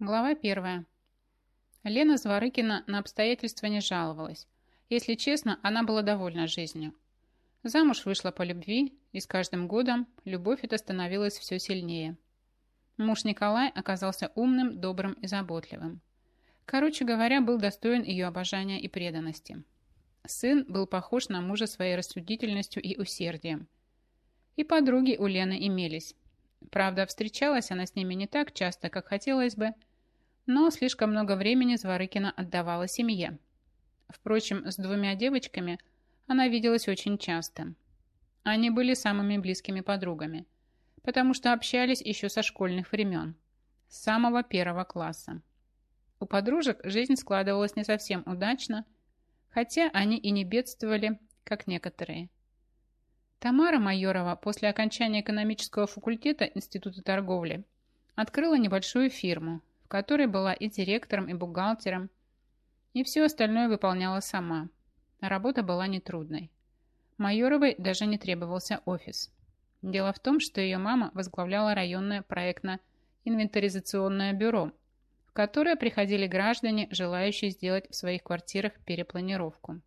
Глава первая. Лена Зворыкина на обстоятельства не жаловалась. Если честно, она была довольна жизнью. Замуж вышла по любви, и с каждым годом любовь эта становилась все сильнее. Муж Николай оказался умным, добрым и заботливым. Короче говоря, был достоин ее обожания и преданности. Сын был похож на мужа своей рассудительностью и усердием. И подруги у Лены имелись. Правда, встречалась она с ними не так часто, как хотелось бы, но слишком много времени Зворыкина отдавала семье. Впрочем, с двумя девочками она виделась очень часто. Они были самыми близкими подругами, потому что общались еще со школьных времен, с самого первого класса. У подружек жизнь складывалась не совсем удачно, хотя они и не бедствовали, как некоторые. Тамара Майорова после окончания экономического факультета Института торговли открыла небольшую фирму, которой была и директором, и бухгалтером, и все остальное выполняла сама. Работа была нетрудной. Майоровой даже не требовался офис. Дело в том, что ее мама возглавляла районное проектно-инвентаризационное бюро, в которое приходили граждане, желающие сделать в своих квартирах перепланировку.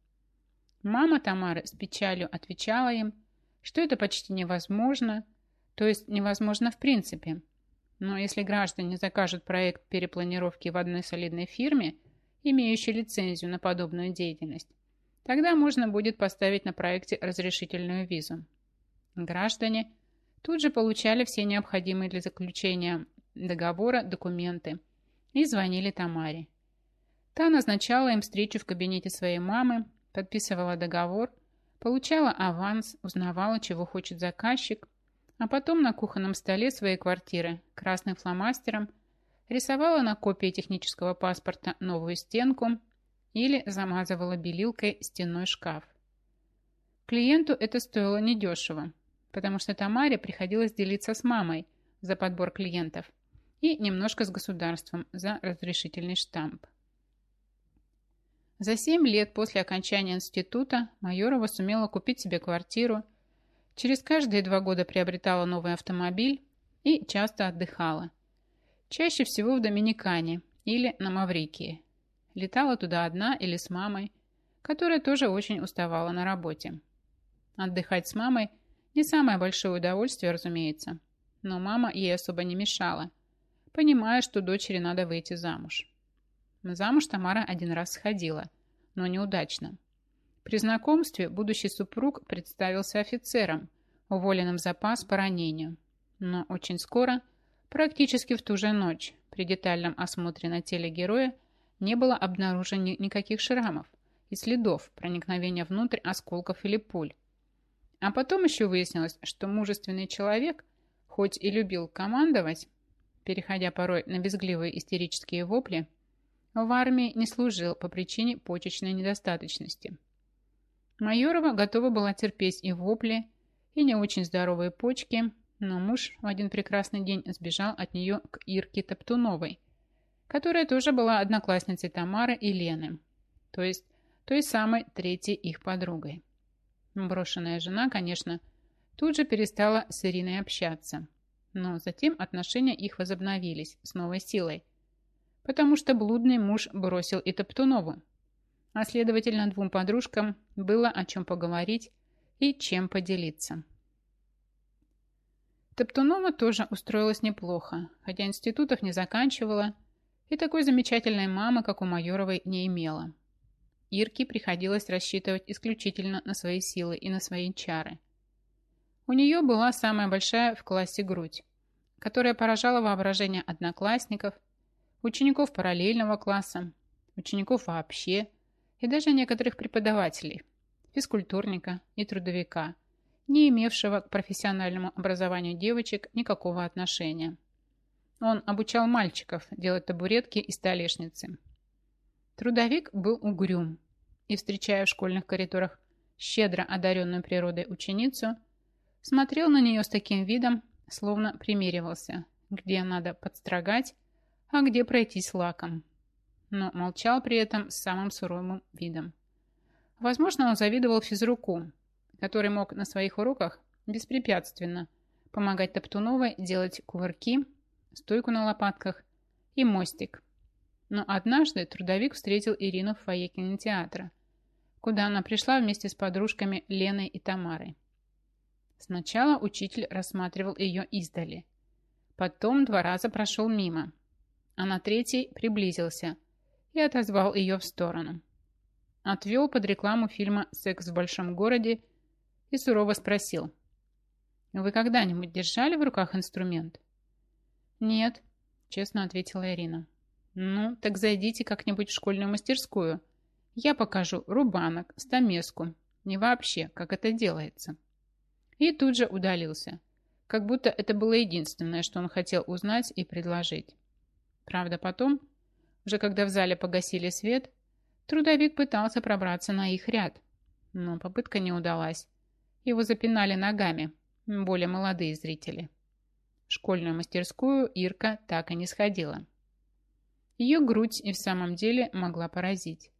Мама Тамары с печалью отвечала им, что это почти невозможно, то есть невозможно в принципе – но если граждане закажут проект перепланировки в одной солидной фирме, имеющей лицензию на подобную деятельность, тогда можно будет поставить на проекте разрешительную визу. Граждане тут же получали все необходимые для заключения договора документы и звонили Тамаре. Та назначала им встречу в кабинете своей мамы, подписывала договор, получала аванс, узнавала, чего хочет заказчик, а потом на кухонном столе своей квартиры красным фломастером рисовала на копии технического паспорта новую стенку или замазывала белилкой стенной шкаф. Клиенту это стоило недешево, потому что Тамаре приходилось делиться с мамой за подбор клиентов и немножко с государством за разрешительный штамп. За 7 лет после окончания института Майорова сумела купить себе квартиру Через каждые два года приобретала новый автомобиль и часто отдыхала. Чаще всего в Доминикане или на Маврикии. Летала туда одна или с мамой, которая тоже очень уставала на работе. Отдыхать с мамой не самое большое удовольствие, разумеется, но мама ей особо не мешала, понимая, что дочери надо выйти замуж. Замуж Тамара один раз сходила, но неудачно. При знакомстве будущий супруг представился офицером, уволенным в запас по ранению. Но очень скоро, практически в ту же ночь, при детальном осмотре на теле героя не было обнаружено никаких шрамов и следов проникновения внутрь осколков или пуль. А потом еще выяснилось, что мужественный человек, хоть и любил командовать, переходя порой на безгливые истерические вопли, в армии не служил по причине почечной недостаточности. Майорова готова была терпеть и вопли, и не очень здоровые почки, но муж в один прекрасный день сбежал от нее к Ирке Топтуновой, которая тоже была одноклассницей Тамары и Лены, то есть той самой третьей их подругой. Брошенная жена, конечно, тут же перестала с Ириной общаться, но затем отношения их возобновились с новой силой, потому что блудный муж бросил и Топтунову, а следовательно двум подружкам было о чем поговорить и чем поделиться. Топтунова тоже устроилась неплохо, хотя институтов не заканчивала и такой замечательной мамы, как у Майоровой, не имела. Ирке приходилось рассчитывать исключительно на свои силы и на свои чары. У нее была самая большая в классе грудь, которая поражала воображение одноклассников, учеников параллельного класса, учеников вообще – и даже некоторых преподавателей, физкультурника и трудовика, не имевшего к профессиональному образованию девочек никакого отношения. Он обучал мальчиков делать табуретки и столешницы. Трудовик был угрюм и, встречая в школьных коридорах щедро одаренную природой ученицу, смотрел на нее с таким видом, словно примеривался, где надо подстрогать, а где пройтись лаком но молчал при этом с самым суровым видом. Возможно, он завидовал физруку, который мог на своих уроках беспрепятственно помогать Топтуновой делать кувырки, стойку на лопатках и мостик. Но однажды трудовик встретил Ирину в фойе кинотеатра, куда она пришла вместе с подружками Леной и Тамарой. Сначала учитель рассматривал ее издали. Потом два раза прошел мимо, а на третий приблизился и отозвал ее в сторону. Отвел под рекламу фильма «Секс в большом городе» и сурово спросил. «Вы когда-нибудь держали в руках инструмент?» «Нет», — честно ответила Ирина. «Ну, так зайдите как-нибудь в школьную мастерскую. Я покажу рубанок, стамеску. Не вообще, как это делается». И тут же удалился, как будто это было единственное, что он хотел узнать и предложить. Правда, потом, уже когда в зале погасили свет, трудовик пытался пробраться на их ряд, но попытка не удалась. Его запинали ногами, более молодые зрители. В школьную мастерскую Ирка так и не сходила. Ее грудь и в самом деле могла поразить.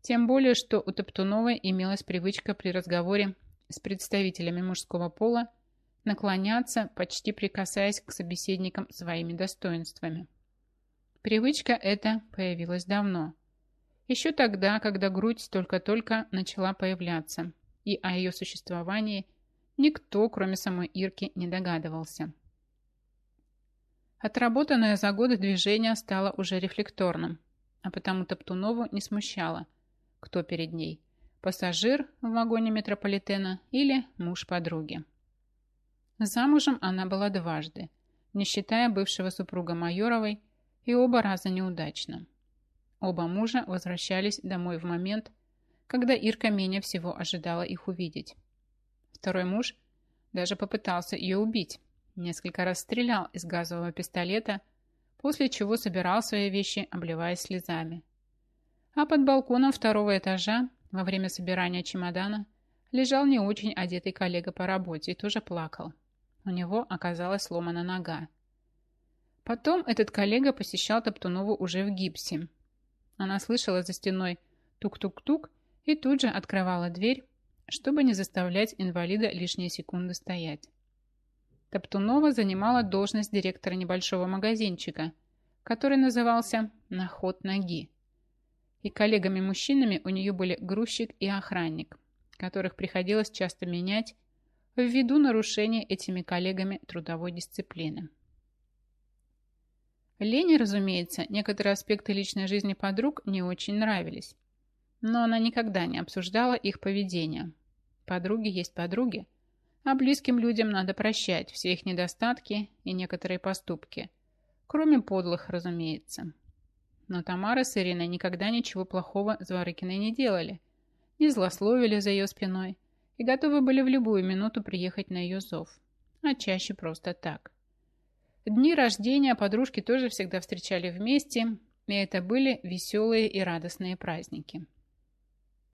Тем более, что у Топтуновой имелась привычка при разговоре с представителями мужского пола наклоняться, почти прикасаясь к собеседникам своими достоинствами. Привычка эта появилась давно. Еще тогда, когда грудь только-только начала появляться, и о ее существовании никто, кроме самой Ирки, не догадывался. Отработанное за годы движение стало уже рефлекторным, а потому Топтунову не смущало, кто перед ней – пассажир в вагоне метрополитена или муж подруги. Замужем она была дважды, не считая бывшего супруга Майоровой, и оба раза неудачно. Оба мужа возвращались домой в момент, когда Ирка менее всего ожидала их увидеть. Второй муж даже попытался ее убить, несколько раз стрелял из газового пистолета, после чего собирал свои вещи, обливаясь слезами. А под балконом второго этажа во время собирания чемодана лежал не очень одетый коллега по работе и тоже плакал. У него оказалась сломана нога. Потом этот коллега посещал Топтунову уже в гипсе. Она слышала за стеной тук-тук-тук и тут же открывала дверь, чтобы не заставлять инвалида лишние секунды стоять. Топтунова занимала должность директора небольшого магазинчика, который назывался «На ход ноги» и коллегами-мужчинами у нее были грузчик и охранник, которых приходилось часто менять ввиду нарушения этими коллегами трудовой дисциплины. Лене, разумеется, некоторые аспекты личной жизни подруг не очень нравились, но она никогда не обсуждала их поведение. Подруги есть подруги, а близким людям надо прощать все их недостатки и некоторые поступки, кроме подлых, разумеется. Но Тамара с Ириной никогда ничего плохого Зворыкиной не делали, не злословили за ее спиной и готовы были в любую минуту приехать на ее зов, а чаще просто так. Дни рождения подружки тоже всегда встречали вместе, и это были веселые и радостные праздники.